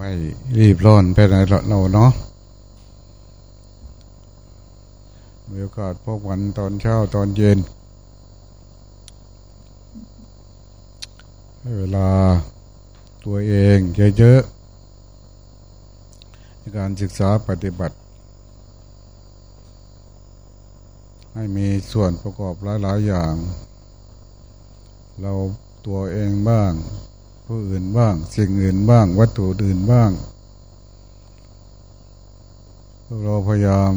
ไม่รีบร้อนไปไหนเราเนาะมีโอกาสพบกันตอนเช้าตอนเย็นเวลาตัวเองเยอะๆในการศึกษาปฏิบัติ ให้มีส่วนประกอบหลายๆอย่าง เราตัวเองบ้าง ผู้อื่นบ้าง สิ่งอื่นบ้าง วัตถุอื่นบ้าง เราพยายาม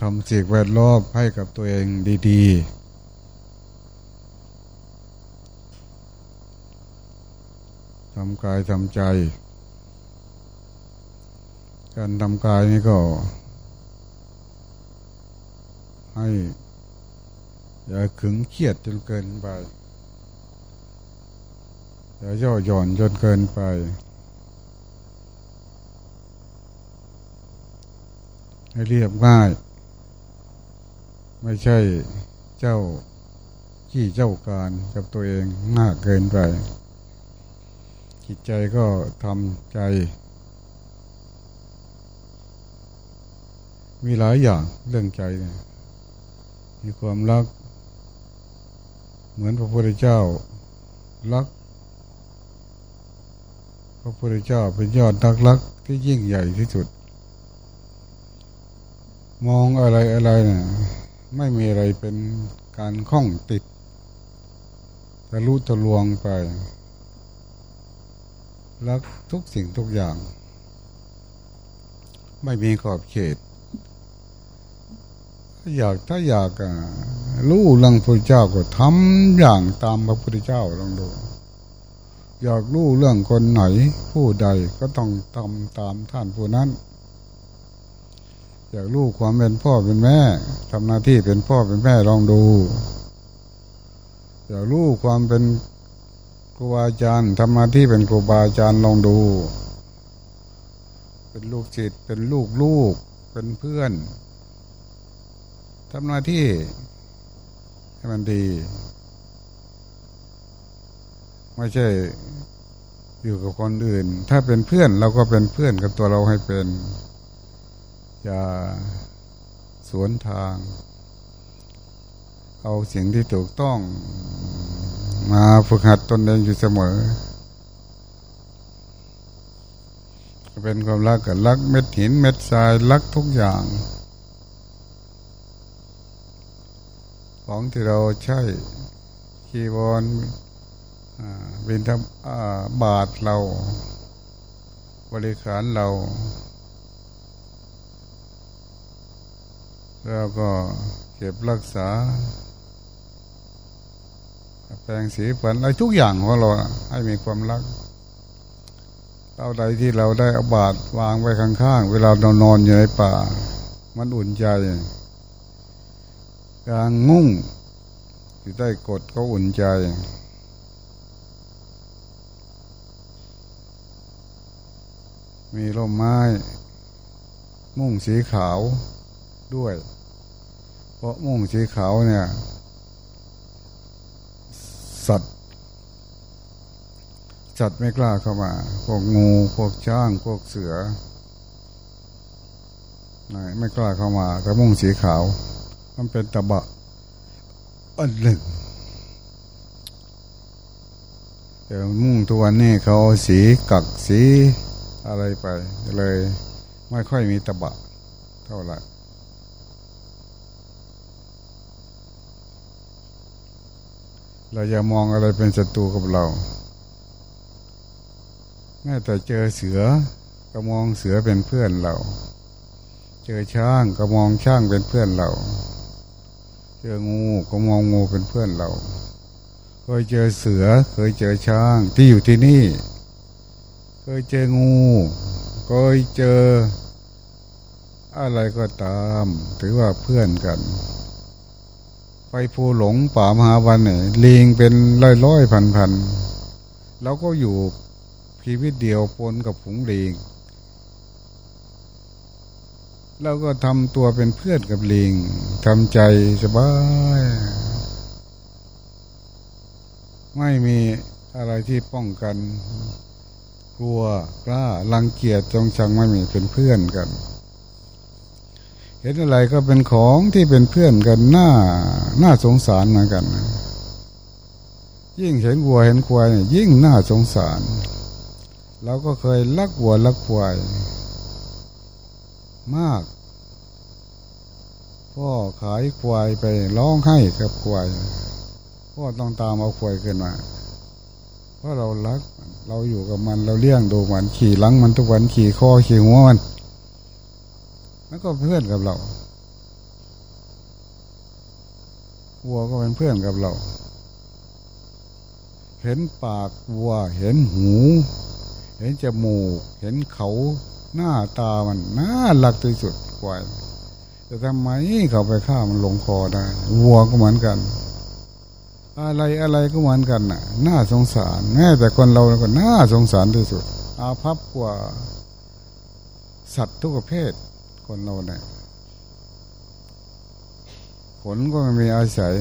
ทำสิ่งแวดล้อมให้กับตัวเองดีๆทำกายทำใจ การทำกายนี่ก็ ให้อย่าขึงเครียดจนเกินไป อย่าย่อหย่อนจนเกินไป ให้เรียบง่าย ไม่ใช่เจ้าขี้เจ้าการกับตัวเองมากเกินไป จิตใจก็ทำใจ มีหลายอย่างเรื่องใจเนี่ยมีความรัก เหมือนพระพุทธเจ้ารัก พระพุทธเจ้าเป็นยอดนักรักที่ยิ่งใหญ่ที่สุด มองอะไรอะไรนะ่ไม่มีอะไรเป็นการคล้องติดทะลุทะลวงไป รักทุกสิ่งทุกอย่าง ไม่มีขอบเขต อยากถ้าอยากรู้เรื่องพระเจ้าก็ทำอย่างตามพระพุทธเจ้าลองดู อยากรู้เรื่องคนไหน ผู้ใดก็ต้องทำตามท่านผู้นั้น อยากรู้ความเป็นพ่อเป็นแม่ทำหน้าที่เป็นพ่อเป็นแม่ลองดู อยากรู้ความเป็นครูบาอาจารย์ทำหน้าที่เป็นครูบาอาจารย์ลองดู เป็นลูกจิตเป็นลูกลูกเป็นเพื่อนทำหน้าที่ให้มันดี ไม่ใช่อยู่กับคนอื่น ถ้าเป็นเพื่อนเราก็เป็นเพื่อนกับตัวเราให้เป็น อย่าสวนทาง เอาสิ่งที่ถูกต้อง มาฝึกหัดตนเองอยู่เสมอ เป็นความรักกับรักเม็ดหินเม็ดทรายรักทุกอย่าง ของที่เราใช้คีวอน ป็นทบาทเรา บริขารเรา แล้วก็เก็บรักษา แปลงสีฝันอะไรทุกอย่างของเราให้มีความรักเราใดที่เราได้อาบาทวางไว้ข้างๆ เวลาเรานอนอยู่ในป่า มันอุ่นใจการงุ่งอยู่ใต้กดก็อุ่นใจ มีร่มไม้ มุ่งสีขาวด้วย เพราะมุ่งสีขาวเนี่ย สัตว์สัตว์ไม่กล้าเข้ามา พวกงู พวกช้าง พวกเสือ ไม่กล้าเข้ามา แต่มุ่งสีขาว มันเป็นตะบะ อันหนึ่งแต่มุ่งตัวนี้เขาสีกักสี อะไรไป เลย ไม่ค่อยมีตะบะ เท่าไหร่เราอย่ามองอะไรเป็นศัตรูกับเราแม้แต่เจอเสือก็มองเสือเป็นเพื่อนเรา เจอช้างก็มองช้างเป็นเพื่อนเรา เจองูก็มองงูเป็นเพื่อนเรา เคยเจอเสือเคยเจอช้างที่อยู่ที่นี่ เคยเจองูเคยเจอ อะไรก็ตาม ถือว่าเพื่อนกัน ไปภูหลงป่ามหาวันเนี่ยลิงเป็นร้อยร้อยพันพันเราก็อยู่ชีวิตเดียวปนกับผงลิงเราก็ทำตัวเป็นเพื่อนกับลิงทำใจสบาย ไม่มีอะไรที่ป้องกัน กลัวกล้ารังเกียจจงชังไม่มีเป็นเพื่อนกัน เห็นอะไรก็เป็นของที่เป็นเพื่อนกันหน้าหน้าสงสารเหมือนกันยิ่งเห็นวัวเห็นควายยิ่งน่าสงสารเราก็เคยลักวัวลักควายมาก พ่อขายควายไปร้องไห้กับควายพ่อต้องตามเอาควายขึ้นมา ราะเรารักเราอยู่กับมันเราเลี้ยงดูมันขี่หลังมันทุกวันขี่คอขี่หัวมันแล้วก็เพื่อนกับเราวัวก็เป็นเพื่อนกับเรา เห็นปากวัว เห็นหู เห็นจมูก เห็นเขาหน้าตามันน่ารักที่สุดควาแต่ทำไมเขาไปฆ่ามันลงคอได้วัวก็เหมือนกัน อะไรอะไรก็เหมือนกันน่ะ น่าสงสารแม้แต่คนเราก็น่าสงสารที่สุด อาภัพกว่า สัตว์ทุกประเภท คนเราเนี่ยผลก็ไม่มีอาศัย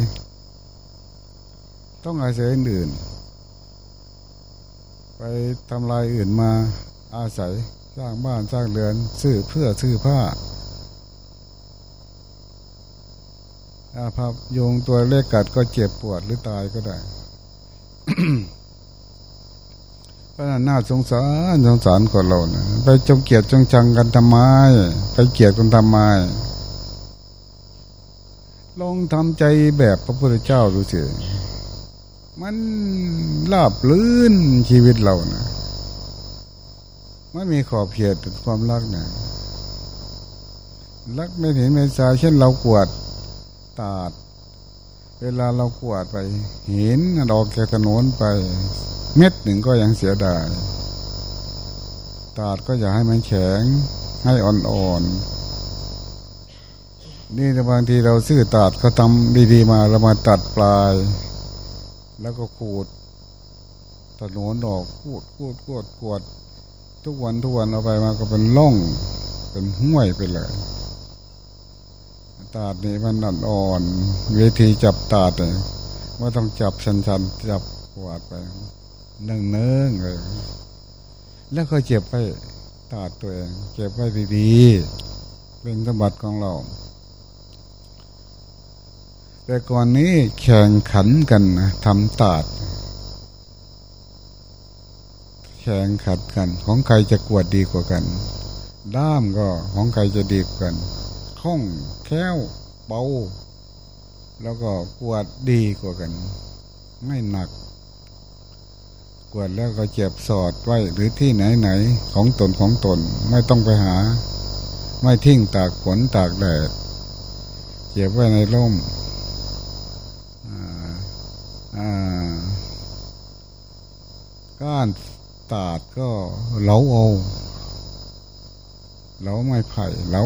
ต้องอาศัยอื่น ไปทำลายอื่นมาอาศัยสร้างบ้านสร้างเรือน ซื้อเพื่อซื้อผ้า อาภัพโยงตัวเล็กกัดก็เจ็บปวดหรือตายก็ได้เพราะนั้นน่าสงสารสงสารคนเรานะไปจงเกียดจงจังกันทำไม ไปเกียดกันทำไมลองทำใจแบบพระพุทธเจ้าดูสิมันลาบลื่นชีวิตเรานะไม่มีขอบเขตความรักนะรักไม่เห็นไม่ทราเช่นเรากวด ตาด เวลาเรากวาดไปเห็นดอกแกถนนไป เม็ดหนึ่งก็ยังเสียดาย ตาดก็อยากให้มันแข็งให้อ่อนๆ นี่บางทีเราซื้อตาดเขาทำดีๆมาเรามาตัดปลาย แล้วก็ขูดถนนออกขูดขูดขูดขวด ทุกวันทุกวันเอาไปมาก็เป็นล่อง เป็นห้วยไปเลย ตาดนี่มันอ่อนอ่อนเวทีจับตาดเลยว่าต้องจับชันชันจับกวาดไปเนื่องเนื่องเลยแล้วก็เจ็บไปตาดตัวเองเจ็บไว้ดีๆเป็นสมบัติของเรา แต่ก่อนนี้แข่งขันกันนะทำตาด แข่งขันกัน ของใครจะกวดดีกว่ากัน ด้ามก็ของใครจะดีกว่ากัน คล่องแค้วเบา แล้วก็กวดดีกว่ากัน ไม่หนัก กวดแล้วก็เจ็บสอดไว้หรือที่ไหนไหนของตนของตนไม่ต้องไปหา ไม่ทิ้งตากฝนตากแดดเก็บไว้ในร่มก้านตาดก็เหลาเอา เราไม่ไผ่เรา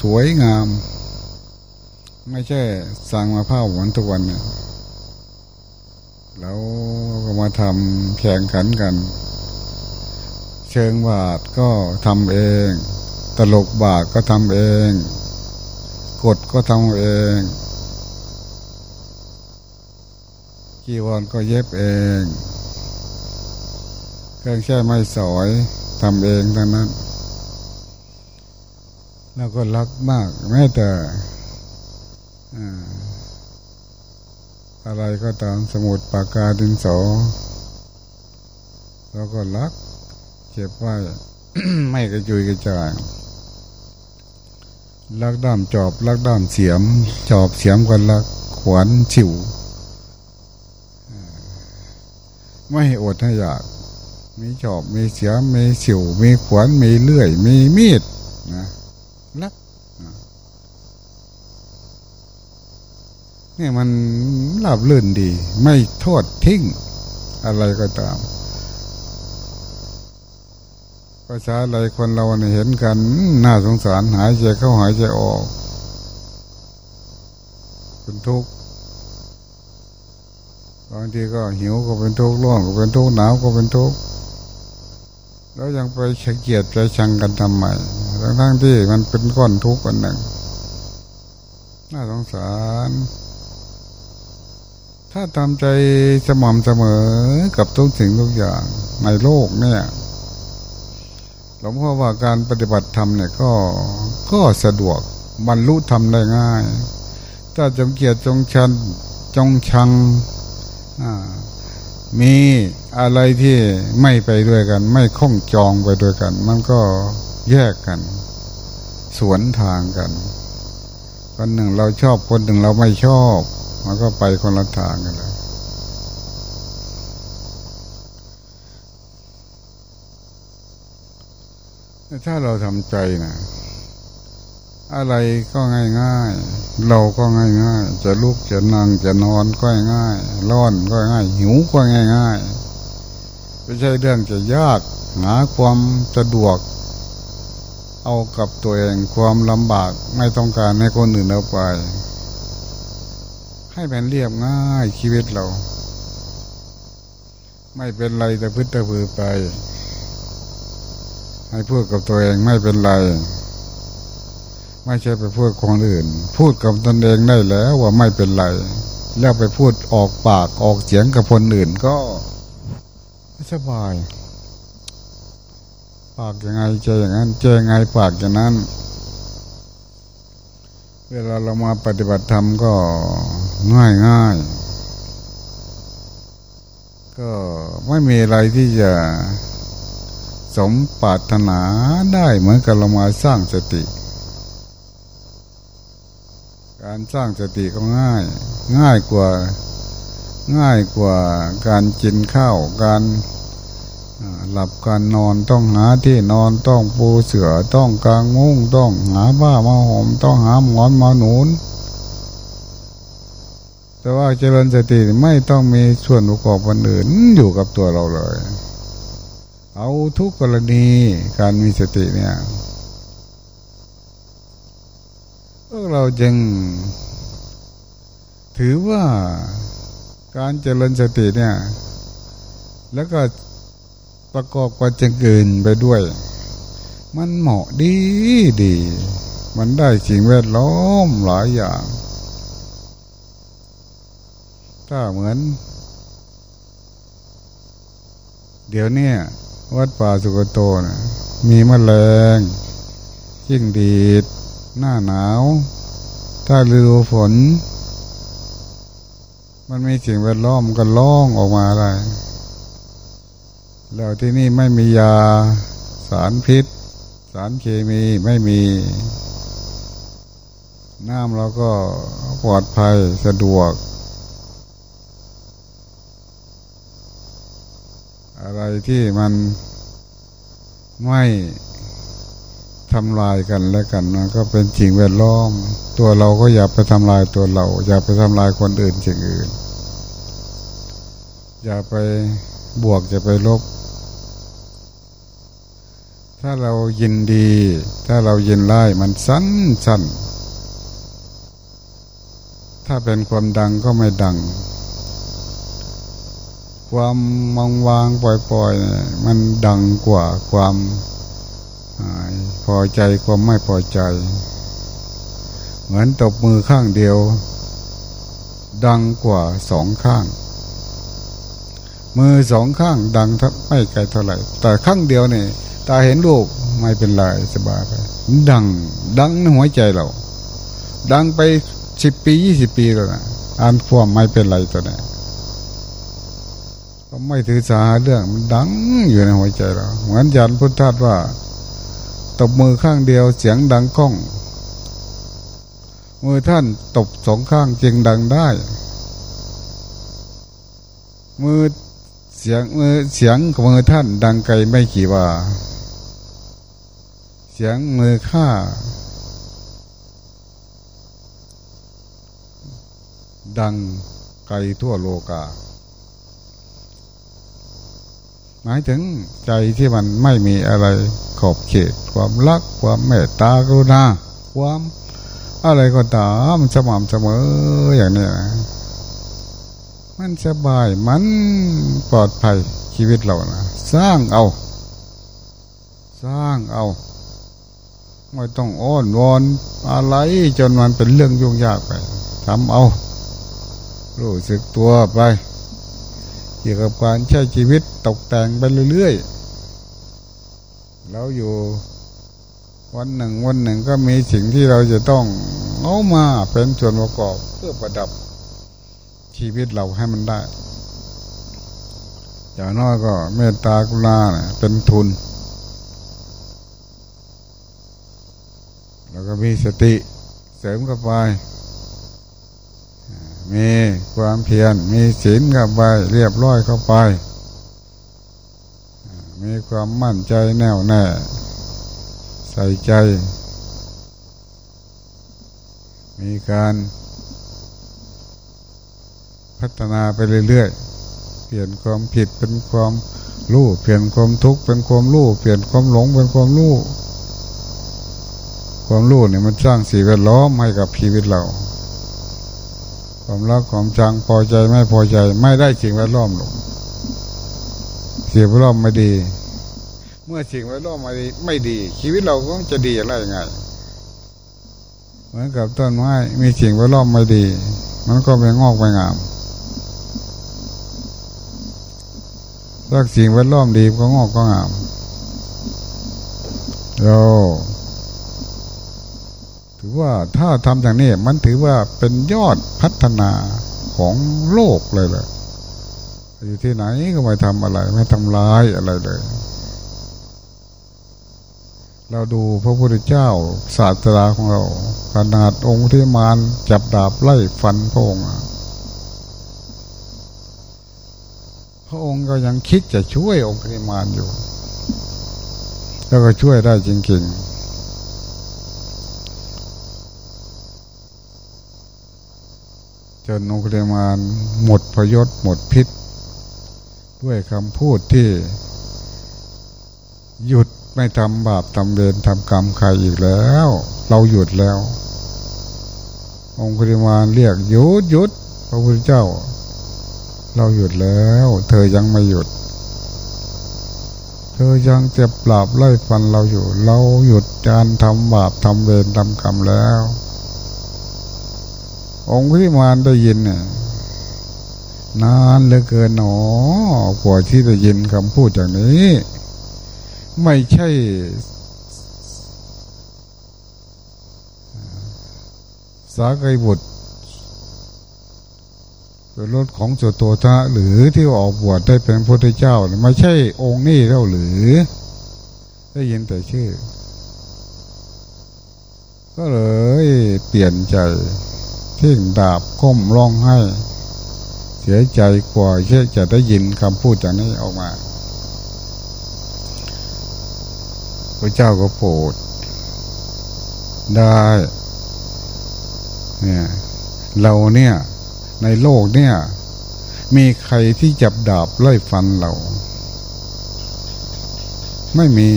สวยงาม ไม่ใช่สั่งมาผ้าหวนทุกวันเนี่ยเราก็มาทำแข่งขันกัน เชิงบาทก็ทำเอง ตลกบาทก็ทำเอง กดก็ทำเองกีวรก็เย็บเอง เครื่องแช่ไม่สอยทำเองทั้งนั้น แล้วก็รักมากแม้แต่อะไรก็ตามสมุดปากกาดินสอเราก็รักเจ็บไว้ไม่กระจุยกระจายลักด้ามจอบ ลักด้ามเสียม จอบเสียมกันลักขวานฉิวไม่อดให้อยาก มีจอบมีเสียมมีฉิวมีขวานมีเลื่อย มีมีดนะ รักนี่มันลาบลื่นดี ไม่โทษทิ้ง อะไรก็ตามภาษาอะไรคนเราเนี่ยเห็นกัน น่าสงสารหายใจเข้าหายใจออกเป็นทุกข์บางทีก็หิวก็เป็นทุกข์ร้อนก็เป็นทุกข์หนาวก็เป็นทุกข์แล้วยังไปเกียดไปชังกันทำไม ทั้งทั้งที่มันเป็นก้อนทุกข์อันหนึ่งน่าสงสาร ถ้าทำใจสม่ำเสมอกับทุกสิ่งทุกอย่างในโลกเนี่ยหลวงพ่อว่าการปฏิบัติธรรมเนี่ยก็ก็สะดวกบรรลุธรรมได้ง่าย ถ้าจงเกียรติจงชันจงชังมีอะไรที่ไม่ไปด้วยกัน ไม่คล้องจองไปด้วยกัน มันก็ แยกกัน สวนทางกันคนหนึ่งเราชอบคนหนึ่งเราไม่ชอบ มันก็ไปคนละทางกันเลยถ้าเราทำใจนะอะไรก็ง่ายง่ายเราก็ง่ายง่ายจะลุกจะนั่งจะนอนก็ง่ายร้อนก็ง่าย หิวก็ง่ายง่ายไม่ใช่เรื่องจะยากหาความสะดวก เอากับตัวเองความลำบากไม่ต้องการให้คนอื่นเอาไป ให้เป็นเรียบง่ายชีวิตเรา ไม่เป็นไรแต่พึ่งแต่พือไป ให้พูดกับตัวเองไม่เป็นไร ไม่ใช่ไปพูดคนอื่น พูดกับตนเองได้แล้วว่าไม่เป็นไร แล้วไปพูดออกปากออกเสียงกับคนอื่นก็สบาย ปากยังไงใจอย่างนั้นใจยังไงปากอย่างนั้น เวลาเรามาปฏิบัติธรรมก็ง่ายง่ายก็ไม่มีอะไรที่จะสมปรารถนาได้เหมือนกับเรามาสร้างสติ การสร้างสติก็ง่าย ง่ายกว่า ง่ายกว่าการกินข้าวการ หลับการนอนต้องหาที่นอนต้องปูเสือต้องกางมุ้งต้องหาบ้ามาห่มต้องหาหมอนมาหนุน แต่ว่าเจริญสติไม่ต้องมีส่วนประกอบคนอื่นอยู่กับตัวเราเลย เอาทุกกรณีการมีสติเนี่ยพวกเราจึง ถือว่าการเจริญสติเนี่ย แล้วก็ ประกอบกับจังอื่นไปด้วย มันเหมาะดีดี มันได้สิ่งแวดล้อมหลายอย่าง ถ้าเหมือน เดี๋ยวนี้วัดป่าสุกโตนะมีมแมลงจิ้งดีด หน้าหนาว ถ้าฤดูฝน มันมีสิ่งแวดล้อมก็ล่องออกมาอะไร แล้วที่นี่ไม่มียาสารพิษ สารเคมีไม่มี น้ำเราก็ปลอดภัยสะดวก อะไรที่มันไม่ทำลายกันแล้วกันนก็เป็นจริงแวดล้อม ตัวเราก็อย่าไปทำลายตัวเรา อย่าไปทำลายคนอื่นสิ่งอื่น อย่าไปบวกอย่าไปลบ ถ้าเรายินดี ถ้าเรายินไล่มันสั้นสั้นถ้าเป็นความดังก็ไม่ดัง ความมองวางปล่อยๆ มันดังกว่าความพอใจความไม่พอใจ เหมือนตบมือข้างเดียว ดังกว่าสองข้าง มือสองข้างดังทับไม่ไกลเท่าไหร่ แต่ข้างเดียวเนี่ย ตาเห็นรูปไม่เป็นไรสบายไป ดัง ดังในหัวใจเรา ดังไปสิบปียี่สิบปีแล้วนะอ่านความไม่เป็นไรตัวนี้ก็ไม่ถือสาเรื่องมันดังอยู่ในหัวใจเราเหมือนยันพุทธทาสว่า ตบมือข้างเดียวเสียงดังก้อง มือท่านตบสองข้างจึงดังได้ มือเสียงมือเสียงของมือท่านดังไกลไม่กี่ว่า สียงมือข้าดังไกลทั่วโลกา หมายถึงใจที่มันไม่มีอะไรขอบเขต ความรัก ความเมตตากรุณา ความอะไรก็ตามสม่ำเสมออย่างนี้นะมันสบายมันปลอดภัยชีวิตเรานะสร้างเอา สร้างเอา ไม่ต้องอ้อนวอนอะไรจนมันเป็นเรื่องยุ่งยากไปทำเอา รู้สึกตัวไป เกี่ยวกับการใช้ชีวิตตกแต่งไปเรื่อยๆเราอยู่วันหนึ่งวันหนึ่งก็มีสิ่งที่เราจะต้องเอามาเป็นส่วนประกอบเพื่อประดับชีวิตเราให้มันได้อย่างน้อยก็เมตตากรุณาเป็นทุน แล้วก็มีสติเสริมเข้าไป มีความเพียร มีศีลเข้าไป เรียบร้อยเข้าไป มีความมั่นใจแน่วแน่ ใส่ใจ มีการพัฒนาไปเรื่อยๆ เปลี่ยนความผิดเป็นความรู้ เปลี่ยนความทุกข์เป็นความรู้ เปลี่ยนความหลงเป็นความรู้ ความรู้เนี่ยมันสร้างสิ่งแวดล้อมให้กับชีวิตเรา ความรักความชังพอใจไม่พอใจ ไม่ได้สิ่งแวดล้อมหรอกสิ่งแวดล้อมไม่ดี เมื่อสิ่งแวดล้อมไม่ดีไม่ดี ชีวิตเราก็จะดีอะไรยังไงเหมือนกับต้นไม้มีสิ่งแวดล้อมไม่ดี มันก็ไม่งอกไม่งามถ้าสิ่งแวดล้อมดีก็งอกก็งามเรา ถือว่าถ้าทำอย่างนี้มันถือว่าเป็นยอดพัฒนาของโลกเลยแหละอยู่ที่ไหนก็ไม่ทำอะไร ไม่ทำร้ายอะไรเลย เราดูพระพุทธเจ้าศาสตราของเรา ขนาดองค์ที่มารจับดาบไล่ฟันพระองค์พระองค์ก็ยังคิดจะช่วยองค์ที่มารอยู่ แล้วก็ช่วยได้จริงๆ จนองค์เรมานหมดพยศหมดพิษ ด้วยคำพูดที่ หยุดไม่ทำบาปทำเวรทำกรรมใครอีกแล้ว เราหยุดแล้ว องค์ปริมาณเรียกหยุดหยุดพระพุทธเจ้า เราหยุดแล้ว เธอยังไม่หยุด เธอยังเจ็บปราบไล่ฟันเราอยู่ เราหยุดการทำบาปทำเวรทำกรรมแล้ว องค์ที่มารได้ยินเนี่ยนานเหลือเกินหนอกว่าที่จะยินคำพูดอย่างนี้ ไม่ใช่ สาไกบุตรเป็นรถของจุตัวทะหรือที่ออกบวชได้เป็นพระเจ้าไม่ใช่องค์นี้แล้วหรือ ได้ยินแต่ชื่อ ก็เลยเปลี่ยนใจ ทิ้งดาบก้มร้องไห้ เสียใจกว่าเชื่อจะได้ยินคำพูดจากนี้ออกมาพระเจ้าก็โปรดได้เนี่ยเราเนี่ย ในโลกเนี่ย มีใครที่จับดาบไล่ฟันเรา ไม่มี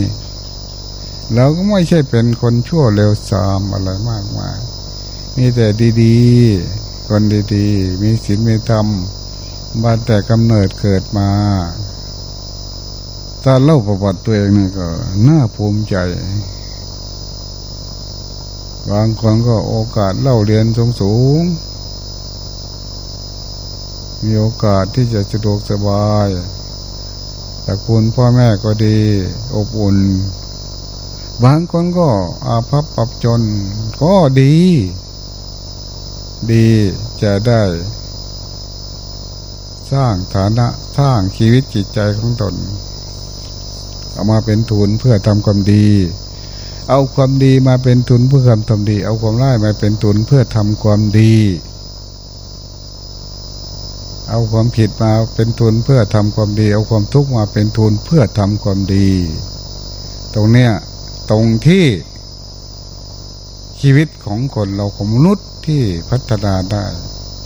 เราก็ไม่ใช่เป็นคนชั่วเร็วซามอะไรมากมาย มีแต่ดีๆ คนดีๆ มีศีลมีธรรมมาแต่กำเนิดเกิดมาถ้าเล่าประวัติตัวเองนี่ก็น่าภูมิใจ บางคนก็โอกาสเล่าเรียนสูงสูง มีโอกาสที่จะสะดวกสบายแต่คุณพ่อแม่ก็ดี อบอุ่น บางคนก็อาภัพปรับจนก็ดี ดีจะได้ สร้างฐานะสร้างชีวิตจิตใจของตน เอามาเป็นทุนเพื่อทำความดี เอาความดีมาเป็นทุนเพื่อทำความดี เอาความร้ายมาเป็นทุนเพื่อทำความดี เอาความผิดมาเป็นทุนเพื่อทำความดี เอาความทุกข์มาเป็นทุนเพื่อทำความดี ตรงเนี้ยตรงที่ ชีวิตของคนเราของมนุษย์ที่พัฒนาได้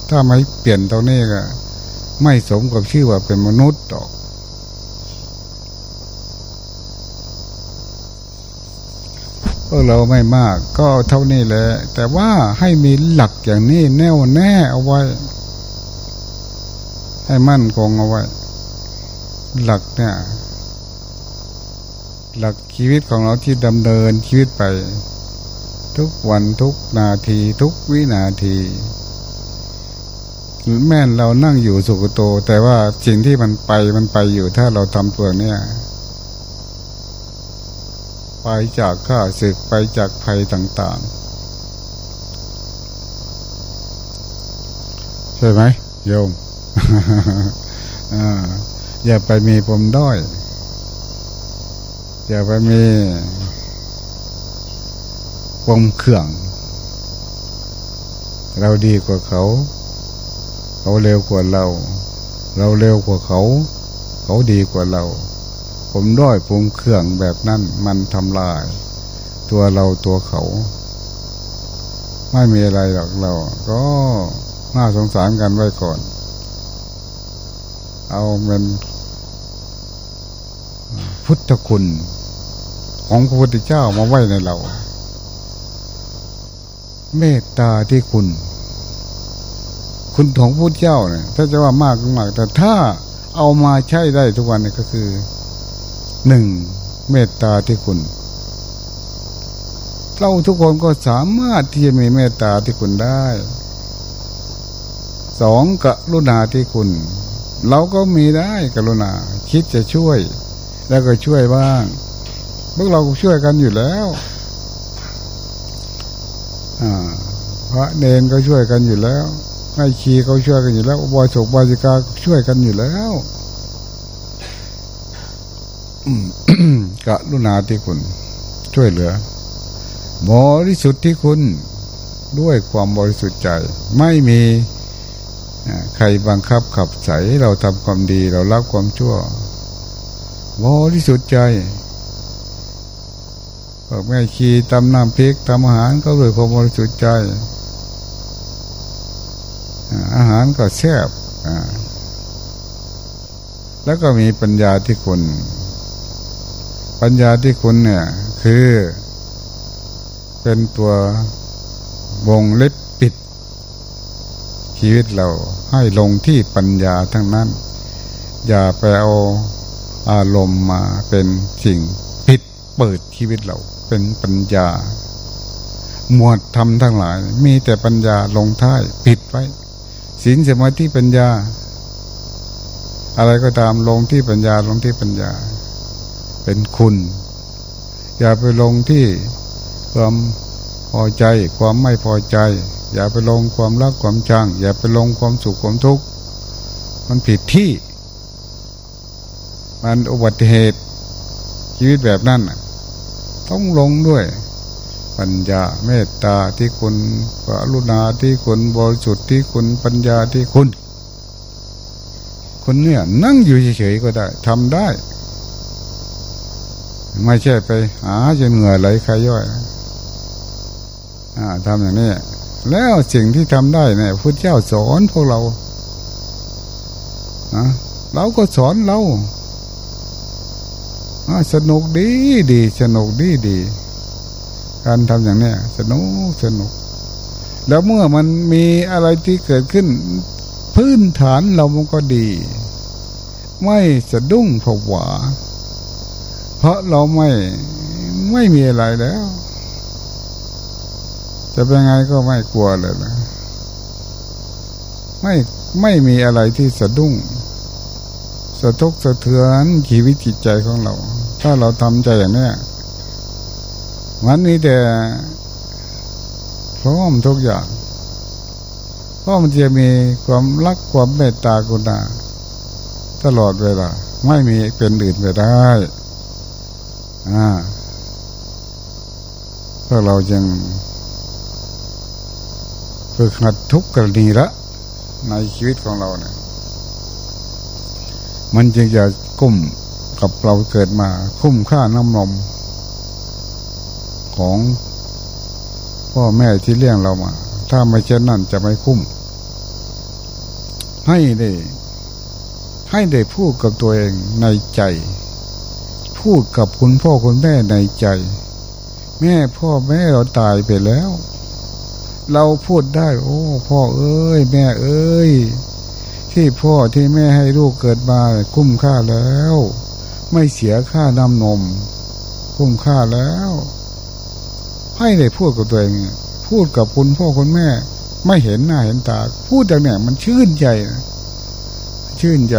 ถ้าไม่เปลี่ยนตรงนี้ก็ ไม่สมกับชื่อว่าเป็นมนุษย์หรอกพวกเราไม่มากก็เท่านี้แหละ แต่ว่าให้มีหลักอย่างนี้แน่วแน่เอาไว้ ให้มั่นคงเอาไว้ หลักเนี่ย หลักชีวิตของเราที่ดำเนินชีวิตไป ทุกวันทุกนาทีทุกวินาที แม่นเรานั่งอยู่สุกโต แต่ว่าสิ่งที่มันไปมันไปอยู่ถ้าเราทำตัวเนี้ยไปจากข้าศึกไปจากภัยต่างๆ ใช่ไหมโยมอย่าไปมีปมด้อย อย่าไปมี ปมเขื่อง เราดีกว่าเขา เขาเร็วกว่าเรา เราเร็วกว่าเขา เขาดีกว่าเรา ผมด้อยผมเครื่องแบบนั้นมันทำลาย ตัวเราตัวเขา ไม่มีอะไรหรอกเรา ก็น่าสงสารกันไว้ก่อน เอาเป็นพุทธคุณของพระพุทธเจ้ามาไว้ในเรา เมตตาที่คุณ คุณของพุทธเจ้าเนี่ยถ้าจะว่ามากก็มาก แต่ถ้าเอามาใช้ได้ทุกวันนี่ก็คือหนึ่งเมตตาที่คุณ เราทุกคนก็สามารถที่จะมีเมตตาที่คุณได้สองกรุณาที่คุณ เราก็มีได้กรุณา คิดจะช่วย แล้วก็ช่วยบ้างพวกเราช่วยกันอยู่แล้ว พระเนนก็ช่วยกันอยู่แล้วให้ชีเขาช่วยกันอยู่แล้วบอยศกบอยสิกาช่วยกันอยู่แล้วกะลุณาที่คุณ ช่วยเหลือบริสุทธิ์ที่คุณด้วยความบริสุทธิ์ใจ ไม่มีใครบังคับขับใสเราทำความดีเรารับความชั่วบริสุทธิ์ใจ บอกแม่ชีตำน้ำพริกตำอาหารก็ด้วยความบริสุทธิ์ใจ อาหารก็แซ่บแล้วก็มีปัญญาที่คุณ ปัญญาที่คุณเนี่ย คือ เป็นตัววงเล็บปิด ชีวิตเราให้ลงที่ปัญญาทั้งนั้น อย่าไปเอาอารมณ์มาเป็นสิ่งปิดเปิดชีวิตเรา เป็นปัญญา หมวดธรรมทั้งหลาย มีแต่ปัญญาลงท้ายปิดไว้ศีลสมาธิปัญญา อะไรก็ตามลงที่ปัญญาลงที่ปัญญา เป็นคุณ อย่าไปลงที่ความพอใจ ความไม่พอใจ อย่าไปลงความรักความชังอย่าไปลงความสุขความทุกข์มันผิดที่ มันอุบัติเหตุชีวิตแบบนั้น ต้องลงด้วย ปัญญาเมตตาที่คุณกรุณาที่คุณบริสุทธิ์ที่คุณปัญญาที่คุณ คนเนี่ยนั่งอยู่เฉยๆก็ได้ทำได้ ไม่ใช่ไปหาจนเหงื่อไหลใครย่อยอทำอย่างนี้ แล้วสิ่งที่ทำได้เนี่ยพุทธเจ้าสอนพวกเราอะเราก็สอนเรา สนุกดีดีสนุกดีดี การทำอย่างนี้สนุกสนุก แล้วเมื่อมันมีอะไรที่เกิดขึ้น พื้นฐานเรามันก็ดี ไม่สะดุ้งผวาพราะเราไม่ไม่มีอะไรแล้ว จะเป็นไงก็ไม่กลัวเลยนะไม่ไม่มีอะไรที่สะดุ้งสะทกสะเทือนชีวิตจิตใจของเรา ถ้าเราทำใจอย่างนี้มันมีแต่พร้อมทุกอย่างเพราะมันจะมีความรักความเมตตากรุณาตลอดเวลาไม่มีเป็นอื่นไปได้อ่าก็เราจึงฝึกหัดทุกกรณีละในชีวิตของเราเนี่ยมันจึงจะกุ้ม กับเราเกิดมาคุ้มค่าน้ำนมของพ่อแม่ที่เลี้ยงเรามา ถ้าไม่เช่นนั้นจะไม่คุ้ม ให้ได้ ให้ได้พูดกับตัวเองในใจ พูดกับคุณพ่อคุณแม่ในใจ แม่พ่อแม่เราตายไปแล้ว เราพูดได้ โอ้ พ่อเอ้ย แม่เอ้ยที่พ่อที่แม่ให้ลูกเกิดมาคุ้มค่าแล้ว ไม่เสียค่าน้ำนม คุ้มค่าแล้ว ให้ได้พูดกับตัวเองพูดกับคุณพ่อคุณแม่ ไม่เห็นหน้าเห็นตา พูดอย่างเนี้ยมันชื่นใจชื่นใจ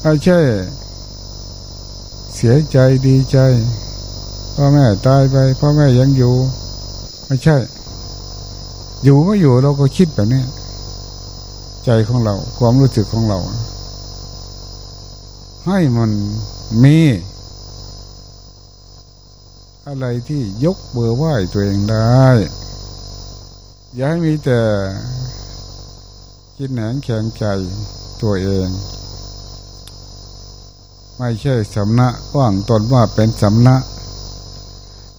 ไม่ใช่เสียใจดีใจพ่อแม่ตายไปพ่อแม่ยังอยู่ ไม่ใช่ อยู่ไม่อยู่เราก็คิดแบบนี้ใจของเรา ความรู้สึกของเรา ให้มันมี อะไรที่ยกเบอร์ไหวตัวเองได้ อย่าให้มีแต่กินแหนงแข็งใจตัวเอง ไม่ใช่สำนักว่างตนว่าเป็นสำนัก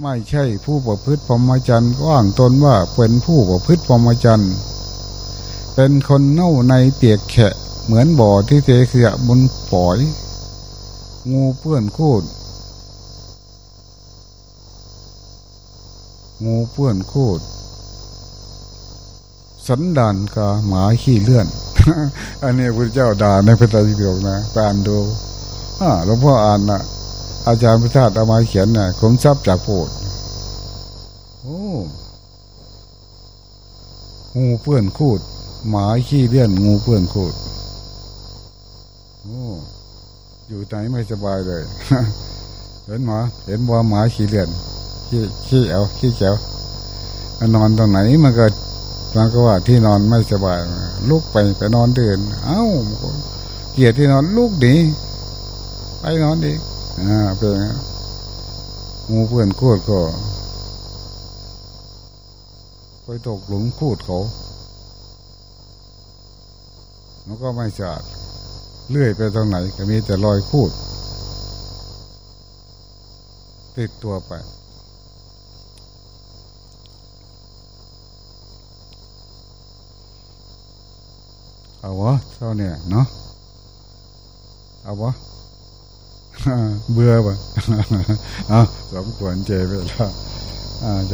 ไม่ใช่ผู้ประพฤติพรหมจรรย์ว่างตนว่าเป็นผู้ประพฤติพรหมจรรย์เป็นคนเน่าในเปียกแฉะเหมือนบ่อที่เทเสียบนปล่อย งูเปื้อนคูดงูเปื้อนคูดสันดานกาหมาขี้เลื่อน อันนี้พระเจ้าด่าในพระไตรปิฎกนะไปอ่านดูอ่าหลวงพ่ออ่านนะอาจารย์พิธาตเอามาเขียนนะ่ะผมทราบจากโพดโอ้งูเปื้อนคูด หมาขี้เลื่อน งูเปื้อนคูด โอ้ อยู่ไหนไม่สบายเลยเห็นหมาเห็นว่าหมาขี้เลื่อนขี้ขี้เอาขี้เจียวนอนตรงไหนมันก็มันก็ว่าที่นอนไม่สบายลุกไปไปนอนเดินเอ้าเกลียดที่นอนลุกหนีไปนอนดีอ่าเป็นงูเพื่อนคูดก็ไปตกหลุมคูดเขาแล้วก็ไม่สะอาด เลื่อยไปตรงไหนก็มีแต่รอยคูด ติดตัวไป เอาวะเท่าเนี่ยเนาะเอาวะเบื่อป่ะเอาสมควรเจไปแล้วอ่าจะ